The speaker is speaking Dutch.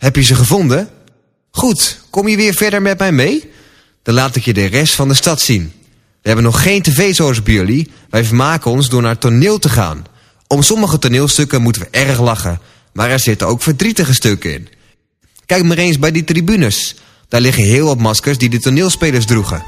Heb je ze gevonden? Goed, kom je weer verder met mij mee? Dan laat ik je de rest van de stad zien. We hebben nog geen tv zoals bij jullie. Wij vermaken ons door naar toneel te gaan. Om sommige toneelstukken moeten we erg lachen. Maar er zitten ook verdrietige stukken in. Kijk maar eens bij die tribunes. Daar liggen heel wat maskers die de toneelspelers droegen.